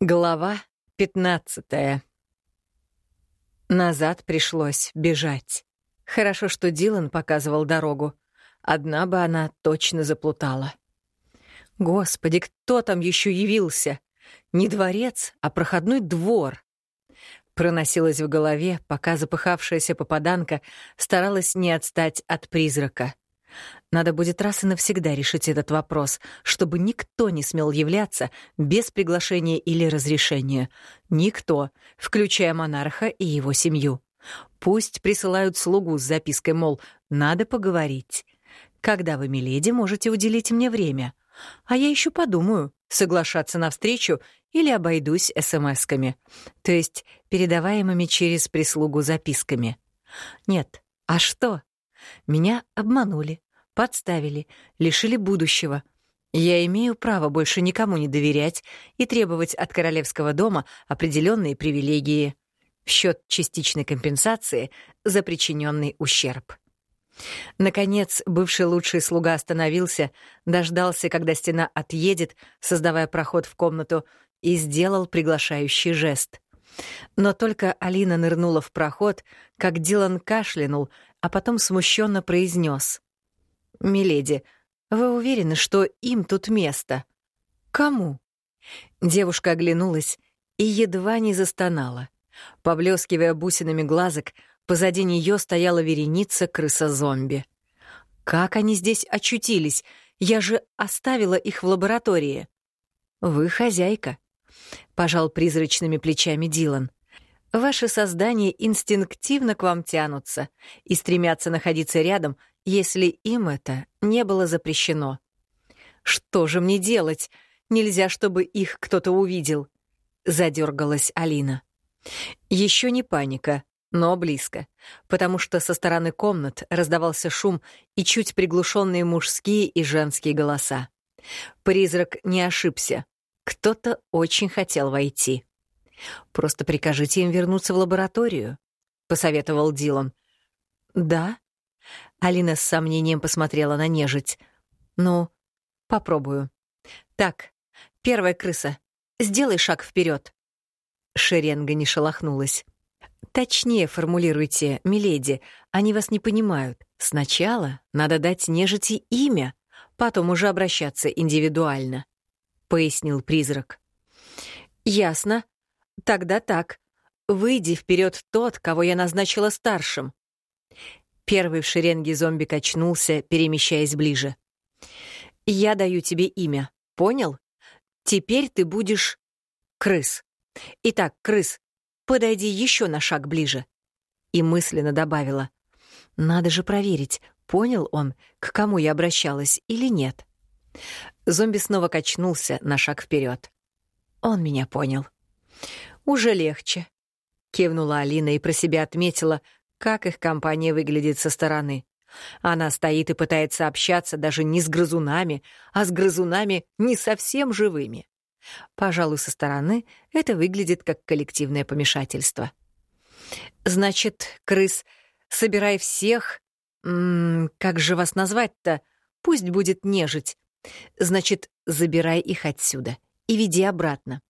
Глава пятнадцатая. Назад пришлось бежать. Хорошо, что Дилан показывал дорогу. Одна бы она точно заплутала. Господи, кто там еще явился? Не дворец, а проходной двор. Проносилась в голове, пока запыхавшаяся попаданка старалась не отстать от призрака. Надо будет раз и навсегда решить этот вопрос, чтобы никто не смел являться без приглашения или разрешения. Никто, включая монарха и его семью. Пусть присылают слугу с запиской, мол, надо поговорить. Когда вы, миледи, можете уделить мне время? А я еще подумаю, соглашаться на встречу или обойдусь смс-ками, то есть передаваемыми через прислугу записками. Нет, а что? Меня обманули, подставили, лишили будущего. Я имею право больше никому не доверять и требовать от королевского дома определенные привилегии в счет частичной компенсации за причиненный ущерб. Наконец, бывший лучший слуга остановился, дождался, когда стена отъедет, создавая проход в комнату, и сделал приглашающий жест. Но только Алина нырнула в проход, как Дилан кашлянул, а потом смущенно произнес: «Миледи, вы уверены, что им тут место?» «Кому?» Девушка оглянулась и едва не застонала. Поблескивая бусинами глазок, позади нее стояла вереница крыса-зомби. «Как они здесь очутились? Я же оставила их в лаборатории». «Вы хозяйка», — пожал призрачными плечами Дилан. Ваши создания инстинктивно к вам тянутся и стремятся находиться рядом, если им это не было запрещено. Что же мне делать? Нельзя, чтобы их кто-то увидел. Задергалась Алина. Еще не паника, но близко, потому что со стороны комнат раздавался шум и чуть приглушенные мужские и женские голоса. Призрак не ошибся. Кто-то очень хотел войти. Просто прикажите им вернуться в лабораторию», — посоветовал Дилан. «Да?» Алина с сомнением посмотрела на нежить. «Ну, попробую. Так, первая крыса, сделай шаг вперед. Шеренга не шелохнулась. «Точнее формулируйте, миледи, они вас не понимают. Сначала надо дать нежити имя, потом уже обращаться индивидуально», — пояснил призрак. «Ясно», Тогда так. Выйди вперед тот, кого я назначила старшим. Первый в шеренге зомби качнулся, перемещаясь ближе. Я даю тебе имя, понял? Теперь ты будешь крыс. Итак, крыс, подойди еще на шаг ближе. И мысленно добавила. Надо же проверить, понял он, к кому я обращалась или нет. Зомби снова качнулся на шаг вперед. Он меня понял. «Уже легче», — кивнула Алина и про себя отметила, как их компания выглядит со стороны. Она стоит и пытается общаться даже не с грызунами, а с грызунами не совсем живыми. Пожалуй, со стороны это выглядит как коллективное помешательство. «Значит, крыс, собирай всех... М -м, как же вас назвать-то? Пусть будет нежить. Значит, забирай их отсюда и веди обратно.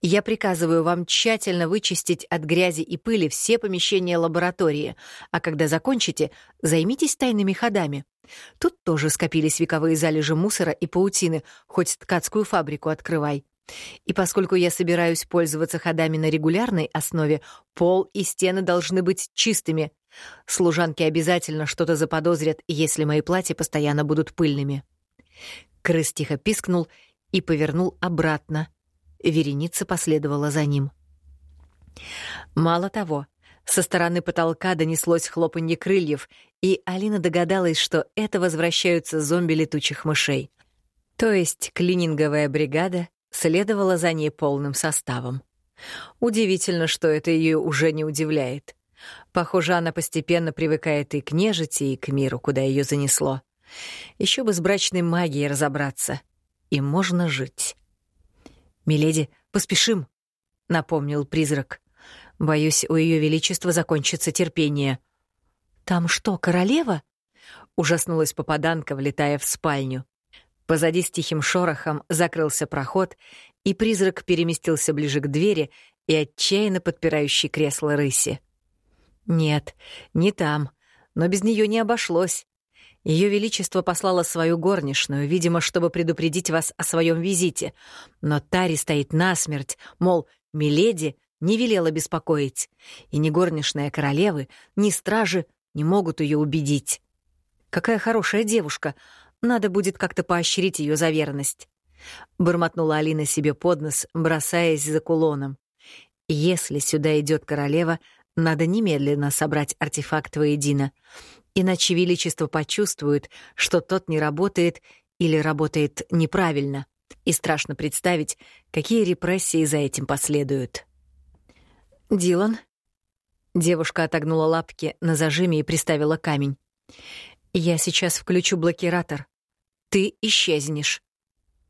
Я приказываю вам тщательно вычистить от грязи и пыли все помещения лаборатории, а когда закончите, займитесь тайными ходами. Тут тоже скопились вековые залежи мусора и паутины, хоть ткацкую фабрику открывай. И поскольку я собираюсь пользоваться ходами на регулярной основе, пол и стены должны быть чистыми. Служанки обязательно что-то заподозрят, если мои платья постоянно будут пыльными. Крыс тихо пискнул и повернул обратно, Вереница последовала за ним. Мало того, со стороны потолка донеслось хлопанье крыльев, и Алина догадалась, что это возвращаются зомби летучих мышей. То есть клининговая бригада следовала за ней полным составом. Удивительно, что это ее уже не удивляет. Похоже, она постепенно привыкает и к нежити, и к миру, куда ее занесло. Еще бы с брачной магией разобраться. И можно жить. «Миледи, поспешим», — напомнил призрак. «Боюсь, у Ее Величества закончится терпение». «Там что, королева?» — ужаснулась попаданка, влетая в спальню. Позади с тихим шорохом закрылся проход, и призрак переместился ближе к двери и отчаянно подпирающий кресло рыси. Нет, не там, но без нее не обошлось. Ее Величество послало свою горничную, видимо, чтобы предупредить вас о своем визите. Но Тари стоит насмерть, мол, Миледи не велела беспокоить. И ни горничная королевы, ни стражи не могут ее убедить. Какая хорошая девушка. Надо будет как-то поощрить ее за верность. Бормотнула Алина себе под нос, бросаясь за кулоном. Если сюда идет королева, надо немедленно собрать артефакт воедино иначе Величество почувствует, что тот не работает или работает неправильно, и страшно представить, какие репрессии за этим последуют. «Дилан?» Девушка отогнула лапки на зажиме и приставила камень. «Я сейчас включу блокиратор. Ты исчезнешь.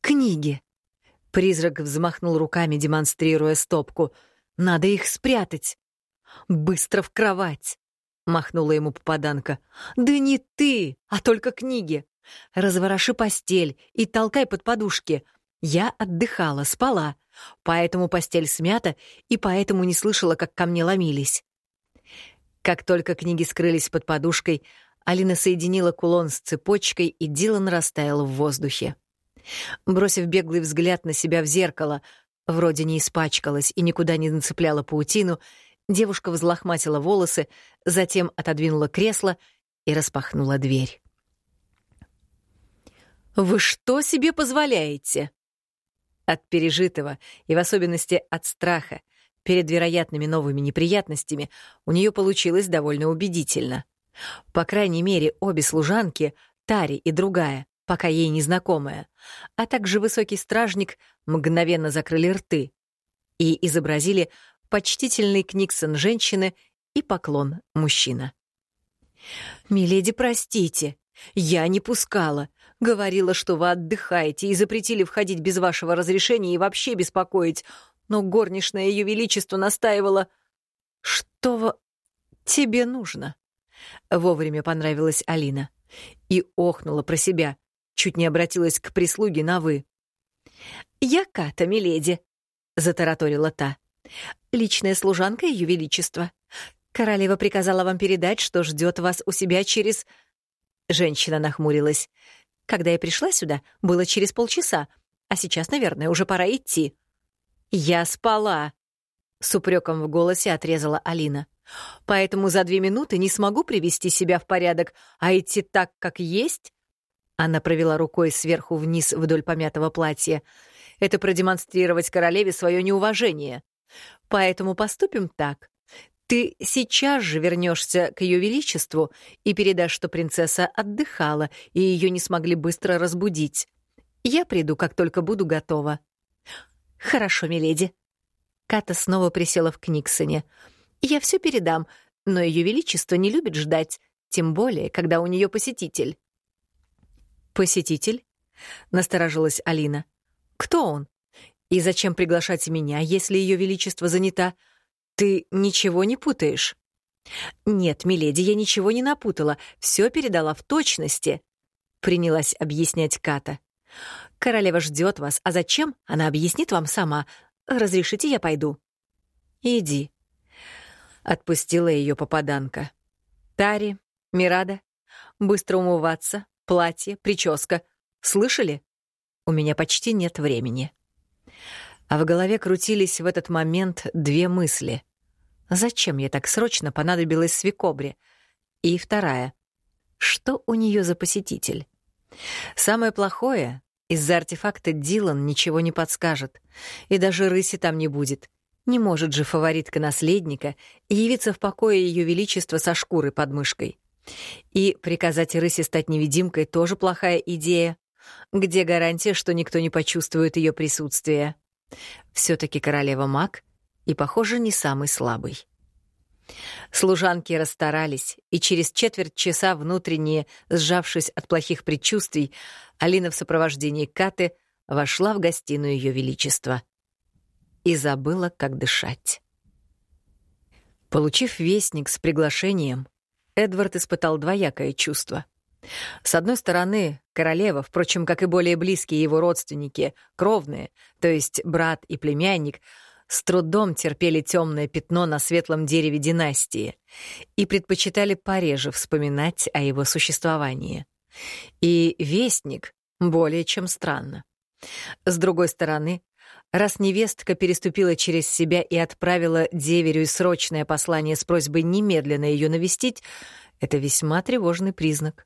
Книги!» Призрак взмахнул руками, демонстрируя стопку. «Надо их спрятать. Быстро в кровать!» Махнула ему попаданка. Да не ты, а только книги. Развороши постель и толкай под подушки. Я отдыхала, спала, поэтому постель смята и поэтому не слышала, как ко мне ломились. Как только книги скрылись под подушкой, Алина соединила кулон с цепочкой, и Дилан растаял в воздухе. Бросив беглый взгляд на себя в зеркало, вроде не испачкалась и никуда не нацепляла паутину, Девушка взлохматила волосы, затем отодвинула кресло и распахнула дверь. «Вы что себе позволяете?» От пережитого, и в особенности от страха, перед вероятными новыми неприятностями, у нее получилось довольно убедительно. По крайней мере, обе служанки, Тари и другая, пока ей незнакомая, а также высокий стражник мгновенно закрыли рты и изобразили почтительный книксон женщины и поклон мужчина. «Миледи, простите, я не пускала. Говорила, что вы отдыхаете и запретили входить без вашего разрешения и вообще беспокоить. Но горничная Ее Величество настаивала... Что тебе нужно?» Вовремя понравилась Алина. И охнула про себя, чуть не обратилась к прислуге на «вы». «Я Ката, миледи», — затараторила та. Личная служанка Ее Величества. Королева приказала вам передать, что ждет вас у себя через...» Женщина нахмурилась. «Когда я пришла сюда, было через полчаса, а сейчас, наверное, уже пора идти». «Я спала», — с упреком в голосе отрезала Алина. «Поэтому за две минуты не смогу привести себя в порядок, а идти так, как есть...» Она провела рукой сверху вниз вдоль помятого платья. «Это продемонстрировать королеве свое неуважение». Поэтому поступим так. Ты сейчас же вернешься к Ее Величеству и передашь, что принцесса отдыхала, и ее не смогли быстро разбудить. Я приду, как только буду готова. Хорошо, миледи. Ката снова присела в Книксоне. Я все передам, но Ее Величество не любит ждать, тем более, когда у нее посетитель. Посетитель? Насторожилась Алина. Кто он? И зачем приглашать меня, если Ее Величество занята? Ты ничего не путаешь?» «Нет, миледи, я ничего не напутала, все передала в точности», — принялась объяснять Ката. «Королева ждет вас, а зачем, она объяснит вам сама. Разрешите, я пойду?» «Иди», — отпустила ее попаданка. «Тари, Мирада, быстро умываться, платье, прическа. Слышали? У меня почти нет времени». А в голове крутились в этот момент две мысли. Зачем я так срочно понадобилась Свекобре? И вторая. Что у нее за посетитель? Самое плохое — из-за артефакта Дилан ничего не подскажет. И даже рыси там не будет. Не может же фаворитка наследника явиться в покое Ее Величества со шкурой под мышкой. И приказать рыси стать невидимкой тоже плохая идея. Где гарантия, что никто не почувствует ее присутствие? Все-таки королева маг и, похоже, не самый слабый. Служанки расстарались, и через четверть часа внутренне, сжавшись от плохих предчувствий, Алина в сопровождении Каты вошла в гостиную Ее Величества и забыла, как дышать. Получив вестник с приглашением, Эдвард испытал двоякое чувство. С одной стороны, королева, впрочем, как и более близкие его родственники, кровные, то есть брат и племянник, с трудом терпели темное пятно на светлом дереве династии и предпочитали пореже вспоминать о его существовании. И вестник более чем странно. С другой стороны, раз невестка переступила через себя и отправила деверю срочное послание с просьбой немедленно ее навестить, это весьма тревожный признак.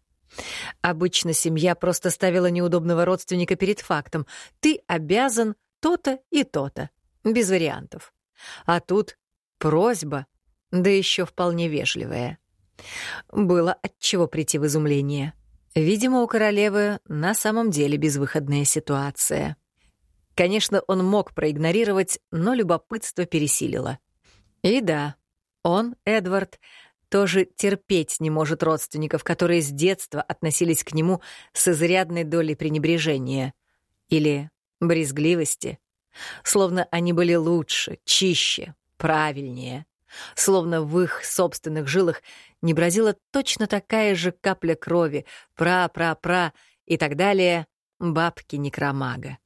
Обычно семья просто ставила неудобного родственника перед фактом «ты обязан то-то и то-то», без вариантов. А тут просьба, да еще вполне вежливая. Было от чего прийти в изумление. Видимо, у королевы на самом деле безвыходная ситуация. Конечно, он мог проигнорировать, но любопытство пересилило. И да, он, Эдвард, тоже терпеть не может родственников, которые с детства относились к нему с изрядной долей пренебрежения или брезгливости, словно они были лучше, чище, правильнее, словно в их собственных жилах не бродила точно такая же капля крови, пра-пра-пра и так далее бабки некромага.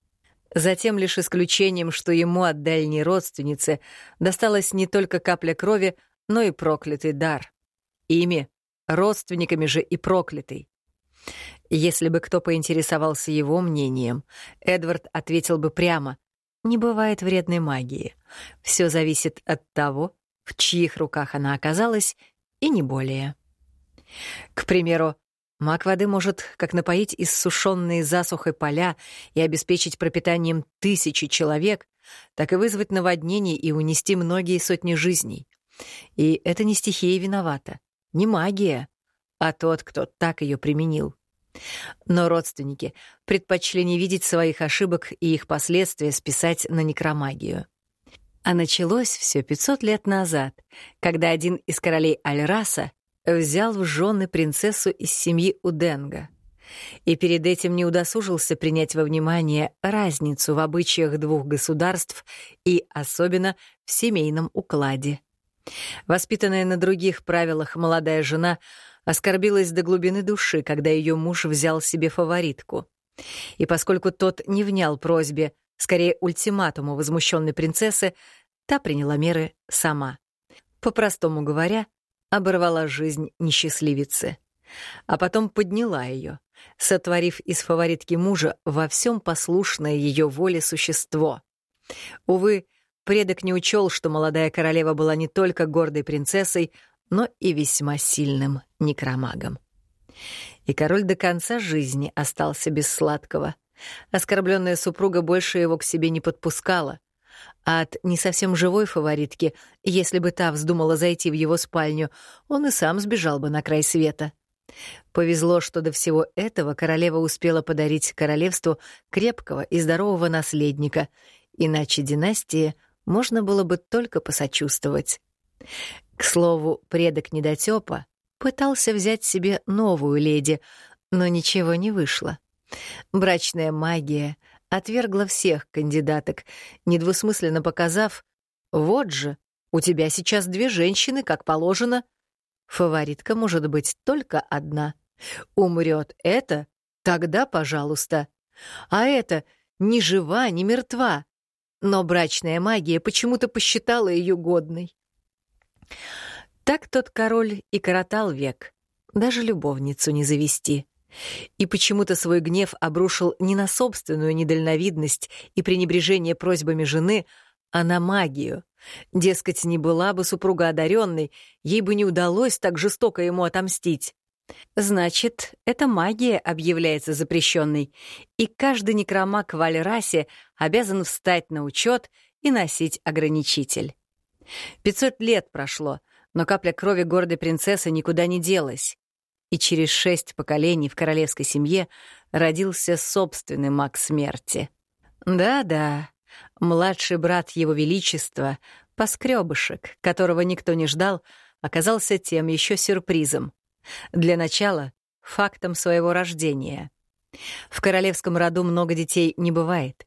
Затем лишь исключением, что ему от дальней родственницы досталась не только капля крови, но и проклятый дар. Ими, родственниками же и проклятый. Если бы кто поинтересовался его мнением, Эдвард ответил бы прямо «Не бывает вредной магии. Все зависит от того, в чьих руках она оказалась и не более. К примеру, маг воды может как напоить иссушенные засухой поля и обеспечить пропитанием тысячи человек, так и вызвать наводнение и унести многие сотни жизней. И это не стихия виновата, не магия, а тот, кто так ее применил. Но родственники предпочли не видеть своих ошибок и их последствия списать на некромагию. А началось все 500 лет назад, когда один из королей Альраса взял в жены принцессу из семьи Уденга. И перед этим не удосужился принять во внимание разницу в обычаях двух государств и особенно в семейном укладе. Воспитанная на других правилах молодая жена оскорбилась до глубины души, когда ее муж взял себе фаворитку. И поскольку тот не внял просьбе, скорее ультиматуму возмущенной принцессы, Та приняла меры сама. По-простому говоря, оборвала жизнь несчастливицы. А потом подняла ее, сотворив из фаворитки мужа во всем послушное ее воле существо. Увы, предок не учел, что молодая королева была не только гордой принцессой, но и весьма сильным некромагом. И король до конца жизни остался без сладкого. Оскорбленная супруга больше его к себе не подпускала, а от не совсем живой фаворитки, если бы та вздумала зайти в его спальню, он и сам сбежал бы на край света. Повезло, что до всего этого королева успела подарить королевству крепкого и здорового наследника, иначе династии можно было бы только посочувствовать. К слову, предок недотёпа пытался взять себе новую леди, но ничего не вышло. Брачная магия, отвергла всех кандидаток, недвусмысленно показав «Вот же, у тебя сейчас две женщины, как положено. Фаворитка может быть только одна. Умрет это, тогда пожалуйста. А это ни жива, ни мертва. Но брачная магия почему-то посчитала ее годной. Так тот король и коротал век. Даже любовницу не завести. И почему-то свой гнев обрушил не на собственную недальновидность и пренебрежение просьбами жены, а на магию. Дескать, не была бы супруга одаренной, ей бы не удалось так жестоко ему отомстить. Значит, эта магия объявляется запрещенной, и каждый некромаг в Альрасе обязан встать на учет и носить ограничитель. Пятьсот лет прошло, но капля крови гордой принцессы никуда не делась и через шесть поколений в королевской семье родился собственный маг смерти. Да-да, младший брат его величества, поскребышек, которого никто не ждал, оказался тем еще сюрпризом. Для начала — фактом своего рождения. В королевском роду много детей не бывает.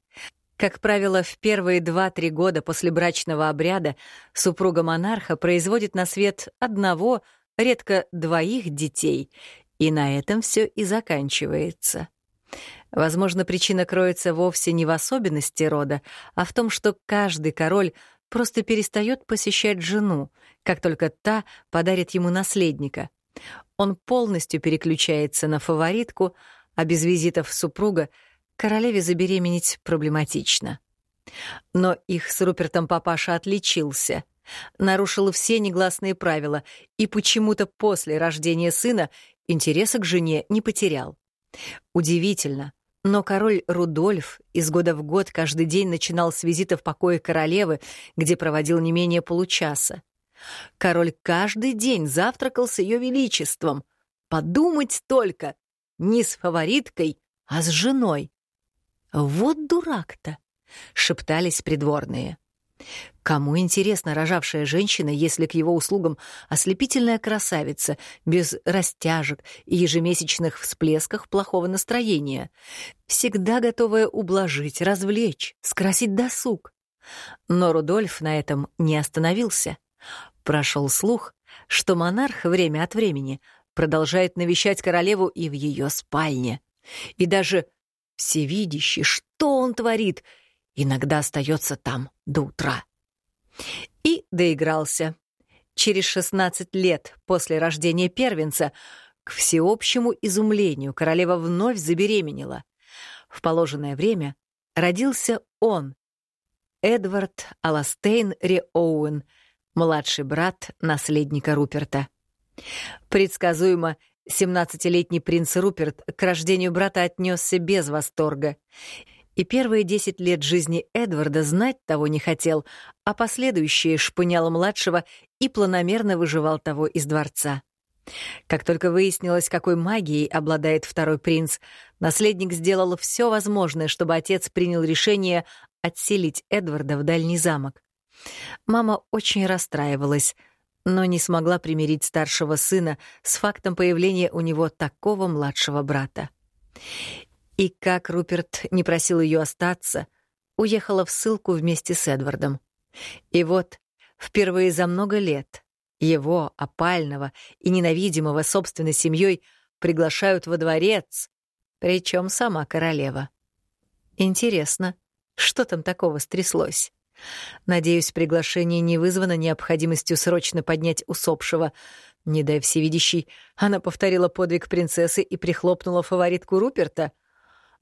Как правило, в первые два-три года после брачного обряда супруга монарха производит на свет одного — редко двоих детей, И на этом все и заканчивается. Возможно, причина кроется вовсе не в особенности рода, а в том, что каждый король просто перестает посещать жену, как только та подарит ему наследника. Он полностью переключается на фаворитку, а без визитов супруга королеве забеременеть проблематично. Но их с Рупертом папаша отличился, нарушил все негласные правила и почему-то после рождения сына интереса к жене не потерял. Удивительно, но король Рудольф из года в год каждый день начинал с визита в покое королевы, где проводил не менее получаса. Король каждый день завтракал с ее величеством. Подумать только, не с фавориткой, а с женой. Вот дурак-то, шептались придворные. Кому интересна рожавшая женщина, если к его услугам ослепительная красавица, без растяжек и ежемесячных всплесках плохого настроения, всегда готовая ублажить, развлечь, скрасить досуг? Но Рудольф на этом не остановился. Прошел слух, что монарх время от времени продолжает навещать королеву и в ее спальне. И даже всевидящий, что он творит, иногда остается там до утра. И доигрался. Через 16 лет после рождения первенца к всеобщему изумлению королева вновь забеременела. В положенное время родился он, Эдвард Аластейн Реоуэн, младший брат наследника Руперта. Предсказуемо, 17-летний принц Руперт к рождению брата отнесся без восторга и первые десять лет жизни Эдварда знать того не хотел, а последующие шпынял младшего и планомерно выживал того из дворца. Как только выяснилось, какой магией обладает второй принц, наследник сделал все возможное, чтобы отец принял решение отселить Эдварда в дальний замок. Мама очень расстраивалась, но не смогла примирить старшего сына с фактом появления у него такого младшего брата. И как Руперт не просил ее остаться, уехала в ссылку вместе с Эдвардом. И вот, впервые за много лет, его, опального и ненавидимого собственной семьей, приглашают во дворец, причем сама королева. Интересно, что там такого стряслось? Надеюсь, приглашение не вызвано необходимостью срочно поднять усопшего. Не дай всевидящий, она повторила подвиг принцессы и прихлопнула фаворитку Руперта.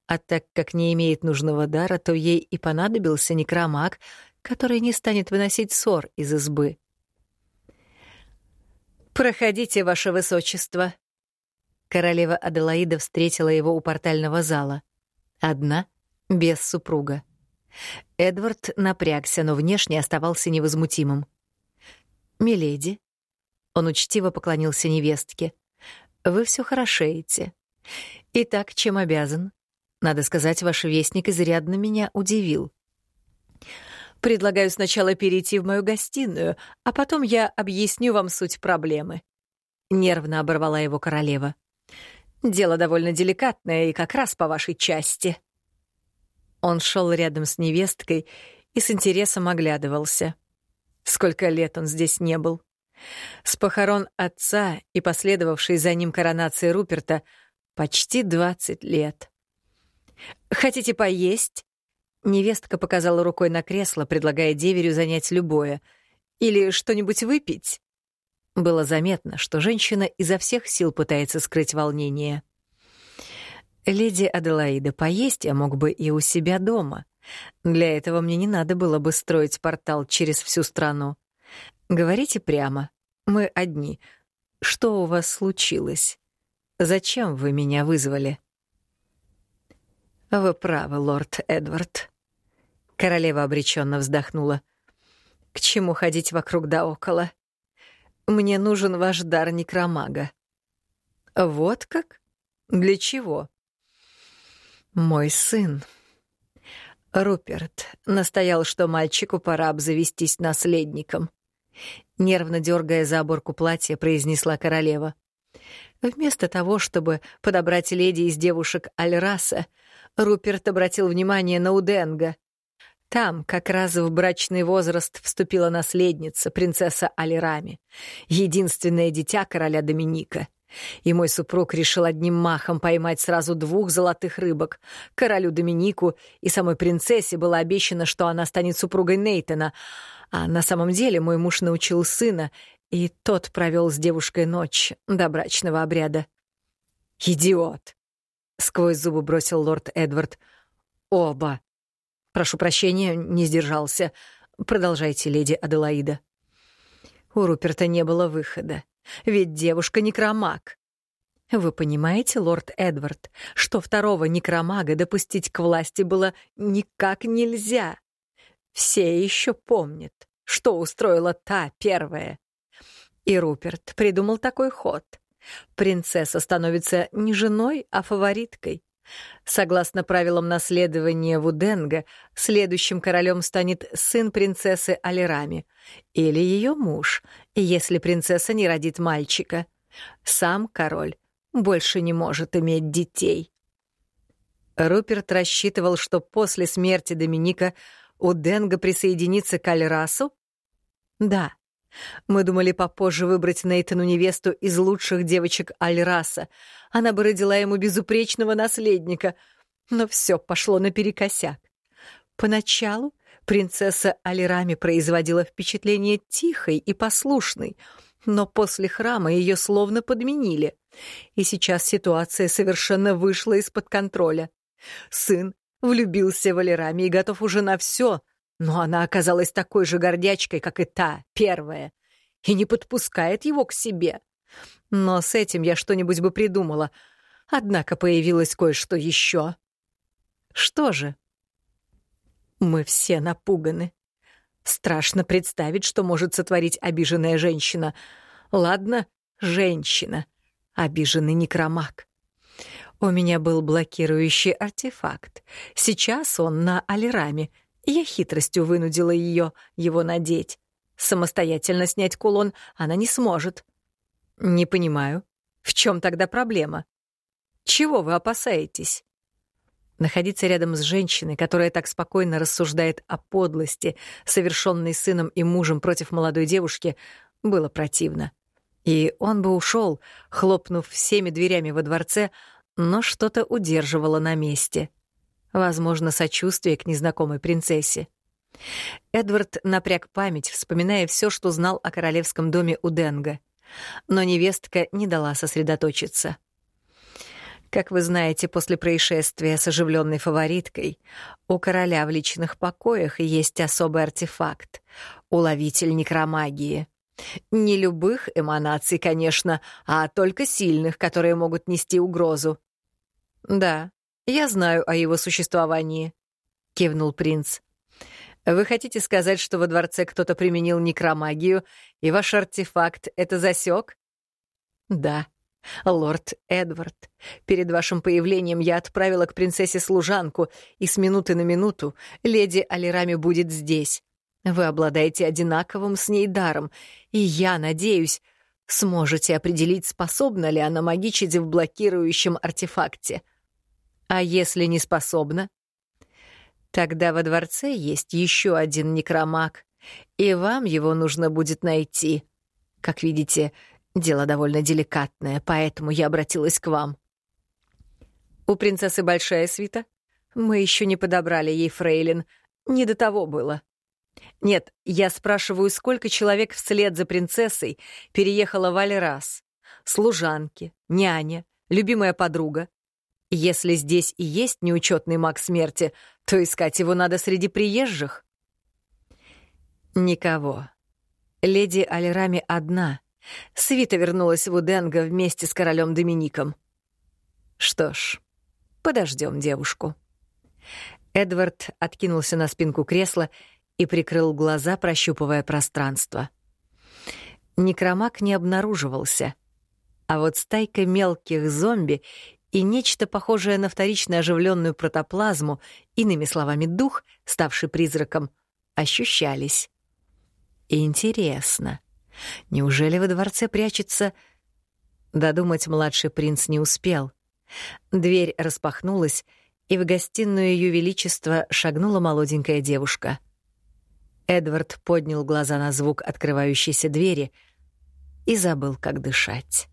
А так как не имеет нужного дара, то ей и понадобился некромаг, который не станет выносить ссор из избы. «Проходите, ваше высочество». Королева Аделаида встретила его у портального зала. Одна, без супруга. Эдвард напрягся, но внешне оставался невозмутимым. «Миледи», — он учтиво поклонился невестке, — «вы все хорошеете. Итак, чем обязан?» Надо сказать, ваш вестник изрядно меня удивил. Предлагаю сначала перейти в мою гостиную, а потом я объясню вам суть проблемы. Нервно оборвала его королева. Дело довольно деликатное и как раз по вашей части. Он шел рядом с невесткой и с интересом оглядывался. Сколько лет он здесь не был. С похорон отца и последовавшей за ним коронации Руперта почти двадцать лет. «Хотите поесть?» Невестка показала рукой на кресло, предлагая деверю занять любое. «Или что-нибудь выпить?» Было заметно, что женщина изо всех сил пытается скрыть волнение. «Леди Аделаида, поесть я мог бы и у себя дома. Для этого мне не надо было бы строить портал через всю страну. Говорите прямо. Мы одни. Что у вас случилось? Зачем вы меня вызвали?» «Вы правы, лорд Эдвард». Королева обреченно вздохнула. «К чему ходить вокруг да около? Мне нужен ваш дар некромага». «Вот как? Для чего?» «Мой сын». Руперт настоял, что мальчику пора обзавестись наследником. Нервно дергая за оборку платья, произнесла королева. Вместо того, чтобы подобрать леди из девушек Альраса, Руперт обратил внимание на Уденга. Там как раз в брачный возраст вступила наследница, принцесса Алирами, единственное дитя короля Доминика. И мой супруг решил одним махом поймать сразу двух золотых рыбок. Королю Доминику и самой принцессе было обещано, что она станет супругой Нейтона. А на самом деле мой муж научил сына, и тот провел с девушкой ночь до брачного обряда. «Идиот!» — сквозь зубы бросил лорд Эдвард. «Оба!» «Прошу прощения, не сдержался. Продолжайте, леди Аделаида». У Руперта не было выхода. Ведь девушка некромаг. Вы понимаете, лорд Эдвард, что второго некромага допустить к власти было никак нельзя? Все еще помнят, что устроила та первая. И Руперт придумал такой ход. Принцесса становится не женой, а фавориткой. Согласно правилам наследования Вуденга, следующим королем станет сын принцессы Алирами или ее муж, если принцесса не родит мальчика. Сам король больше не может иметь детей. Руперт рассчитывал, что после смерти Доминика у Денга присоединится к Альрасу? Да. Мы думали попозже выбрать Нейтану невесту из лучших девочек Альраса. Она бы родила ему безупречного наследника. Но все пошло наперекосяк. Поначалу принцесса Алирами производила впечатление тихой и послушной, но после храма ее словно подменили. И сейчас ситуация совершенно вышла из-под контроля. Сын влюбился в Алирами и готов уже на все — но она оказалась такой же гордячкой, как и та, первая, и не подпускает его к себе. Но с этим я что-нибудь бы придумала. Однако появилось кое-что еще. Что же? Мы все напуганы. Страшно представить, что может сотворить обиженная женщина. Ладно, женщина. Обиженный некромаг. У меня был блокирующий артефакт. Сейчас он на Алираме — я хитростью вынудила ее его надеть. Самостоятельно снять кулон она не сможет. Не понимаю, в чем тогда проблема? Чего вы опасаетесь? Находиться рядом с женщиной, которая так спокойно рассуждает о подлости, совершенной сыном и мужем против молодой девушки, было противно. И он бы ушел, хлопнув всеми дверями во дворце, но что-то удерживало на месте — Возможно, сочувствие к незнакомой принцессе. Эдвард напряг память, вспоминая все, что знал о королевском доме у Денга. Но невестка не дала сосредоточиться. Как вы знаете, после происшествия с оживленной фавориткой у короля в личных покоях есть особый артефакт — уловитель некромагии. Не любых эманаций, конечно, а только сильных, которые могут нести угрозу. Да, «Я знаю о его существовании», — кивнул принц. «Вы хотите сказать, что во дворце кто-то применил некромагию, и ваш артефакт это засек? «Да», «Лорд Эдвард, перед вашим появлением я отправила к принцессе служанку, и с минуты на минуту леди Алирами будет здесь. Вы обладаете одинаковым с ней даром, и я надеюсь, сможете определить, способна ли она магичить в блокирующем артефакте. А если не способна? Тогда во дворце есть еще один некромаг, и вам его нужно будет найти. Как видите, дело довольно деликатное, поэтому я обратилась к вам. У принцессы большая свита? Мы еще не подобрали ей фрейлин. Не до того было. Нет, я спрашиваю, сколько человек вслед за принцессой переехало в Альрас? Служанки, няня, любимая подруга. Если здесь и есть неучетный маг смерти, то искать его надо среди приезжих. Никого. Леди Альрами одна. Свита вернулась в Уденго вместе с королем Домиником. Что ж, подождем девушку. Эдвард откинулся на спинку кресла и прикрыл глаза, прощупывая пространство. Некромаг не обнаруживался, а вот стайка мелких зомби и нечто похожее на вторично оживленную протоплазму, иными словами, дух, ставший призраком, ощущались. Интересно, неужели во дворце прячется... Додумать младший принц не успел. Дверь распахнулась, и в гостиную Ее Величества шагнула молоденькая девушка. Эдвард поднял глаза на звук открывающейся двери и забыл, как дышать.